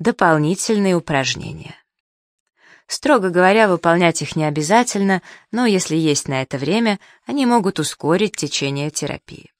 Дополнительные упражнения. Строго говоря, выполнять их не обязательно, но если есть на это время, они могут ускорить течение терапии.